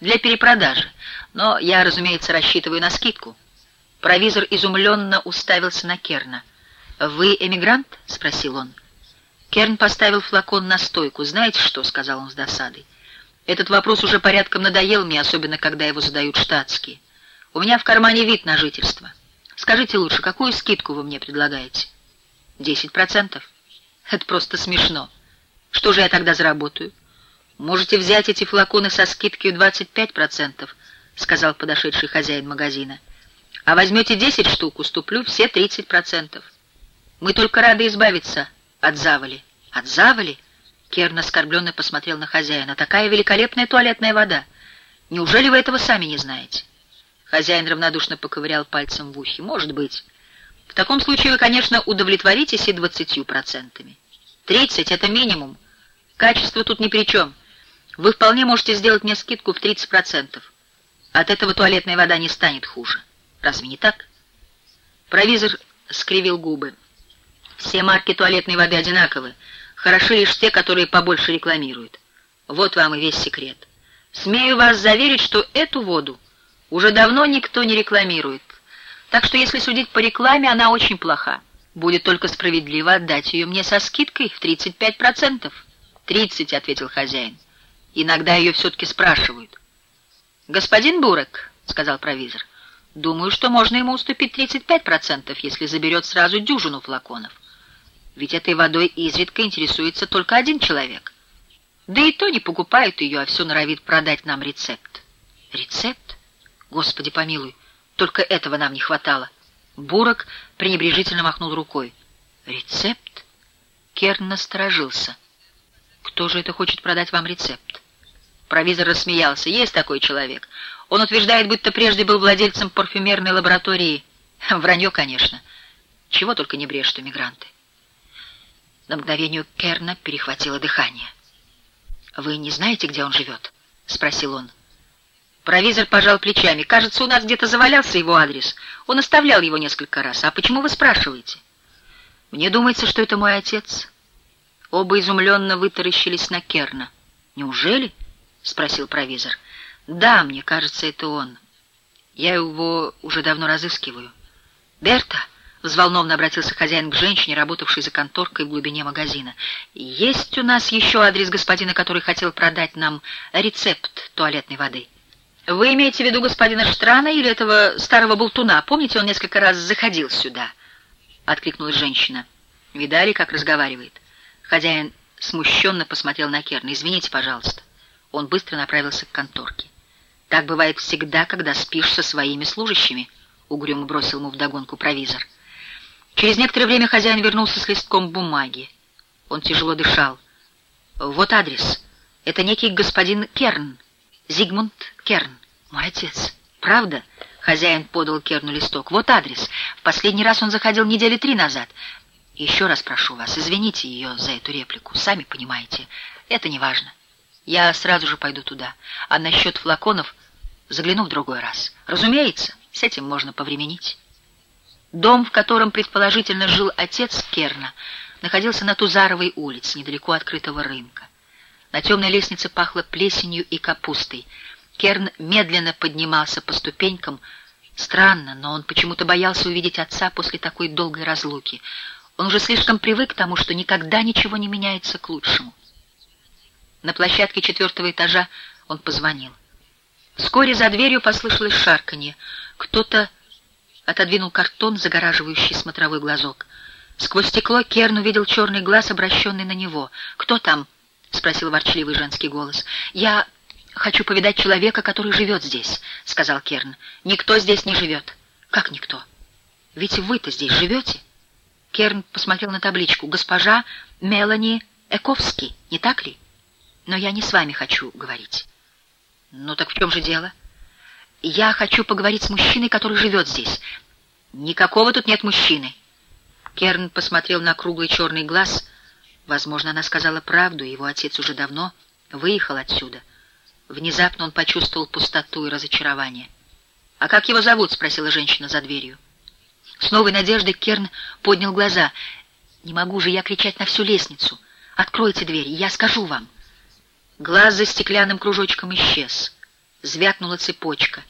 для перепродажи, но я, разумеется, рассчитываю на скидку». Провизор изумленно уставился на Керна. «Вы эмигрант?» — спросил он. Керн поставил флакон на стойку. «Знаете что?» — сказал он с досадой. «Этот вопрос уже порядком надоел мне, особенно когда его задают штатские. У меня в кармане вид на жительство. Скажите лучше, какую скидку вы мне предлагаете?» «Десять процентов?» «Это просто смешно. Что же я тогда заработаю?» «Можете взять эти флаконы со скидкой 25%, — сказал подошедший хозяин магазина. «А возьмете 10 штук, уступлю все 30%. Мы только рады избавиться от завали». «От завали?» — Керн оскорбленно посмотрел на хозяина. «Такая великолепная туалетная вода! Неужели вы этого сами не знаете?» Хозяин равнодушно поковырял пальцем в ухе. «Может быть. В таком случае вы, конечно, удовлетворитесь и двадцатью процентами. Тридцать — это минимум. Качество тут ни при чем». Вы вполне можете сделать мне скидку в 30%. От этого туалетная вода не станет хуже. Разве не так? Провизор скривил губы. Все марки туалетной воды одинаковы. Хороши лишь те, которые побольше рекламируют. Вот вам и весь секрет. Смею вас заверить, что эту воду уже давно никто не рекламирует. Так что если судить по рекламе, она очень плоха. Будет только справедливо отдать ее мне со скидкой в 35%. «Тридцать», — ответил хозяин. Иногда ее все-таки спрашивают. «Господин Бурек», — сказал провизор, — «думаю, что можно ему уступить 35%, если заберет сразу дюжину флаконов. Ведь этой водой изредка интересуется только один человек. Да и то не покупают ее, а все норовит продать нам рецепт». «Рецепт? Господи помилуй, только этого нам не хватало». Бурок пренебрежительно махнул рукой. «Рецепт?» Керн насторожился. «Кто же это хочет продать вам рецепт?» Провизор рассмеялся. Есть такой человек. Он утверждает, будто прежде был владельцем парфюмерной лаборатории. Вранье, конечно. Чего только не брешут эмигранты. На мгновение Керна перехватило дыхание. «Вы не знаете, где он живет?» — спросил он. Провизор пожал плечами. «Кажется, у нас где-то завалялся его адрес. Он оставлял его несколько раз. А почему вы спрашиваете?» «Мне думается, что это мой отец». Оба изумленно вытаращились на Керна. «Неужели?» — спросил провизор. «Да, мне кажется, это он. Я его уже давно разыскиваю». «Берта!» — взволнованно обратился хозяин к женщине, работавшей за конторкой в глубине магазина. «Есть у нас еще адрес господина, который хотел продать нам рецепт туалетной воды». «Вы имеете в виду господина Штрана или этого старого болтуна? Помните, он несколько раз заходил сюда?» — откликнулась женщина. «Видали, как разговаривает?» Хозяин смущенно посмотрел на Керна. «Извините, пожалуйста». Он быстро направился к конторке. «Так бывает всегда, когда спишь со своими служащими», — угрюмо бросил ему вдогонку провизор. Через некоторое время хозяин вернулся с листком бумаги. Он тяжело дышал. «Вот адрес. Это некий господин Керн. Зигмунд Керн. Мой отец. Правда?» Хозяин подал Керну листок. «Вот адрес. В последний раз он заходил недели три назад. Еще раз прошу вас, извините ее за эту реплику. Сами понимаете, это не важно. Я сразу же пойду туда. А насчет флаконов загляну в другой раз. Разумеется, с этим можно повременить. Дом, в котором предположительно жил отец Керна, находился на Тузаровой улице, недалеко от открытого рынка. На темной лестнице пахло плесенью и капустой. Керн медленно поднимался по ступенькам. Странно, но он почему-то боялся увидеть отца после такой долгой разлуки. Он уже слишком привык к тому, что никогда ничего не меняется к лучшему. На площадке четвертого этажа он позвонил. Вскоре за дверью послышалось шарканье. Кто-то отодвинул картон, загораживающий смотровой глазок. Сквозь стекло Керн увидел черный глаз, обращенный на него. «Кто там?» — спросил ворчливый женский голос. «Я хочу повидать человека, который живет здесь», — сказал Керн. «Никто здесь не живет». «Как никто? Ведь вы-то здесь живете?» Керн посмотрел на табличку. «Госпожа Мелани Эковский, не так ли?» Но я не с вами хочу говорить. Ну так в чем же дело? Я хочу поговорить с мужчиной, который живет здесь. Никакого тут нет мужчины. Керн посмотрел на круглый черный глаз. Возможно, она сказала правду, его отец уже давно выехал отсюда. Внезапно он почувствовал пустоту и разочарование. «А как его зовут?» — спросила женщина за дверью. С новой надеждой Керн поднял глаза. «Не могу же я кричать на всю лестницу. Откройте дверь, я скажу вам». Глаз за стеклянным кружочком исчез. Звякнула цепочка.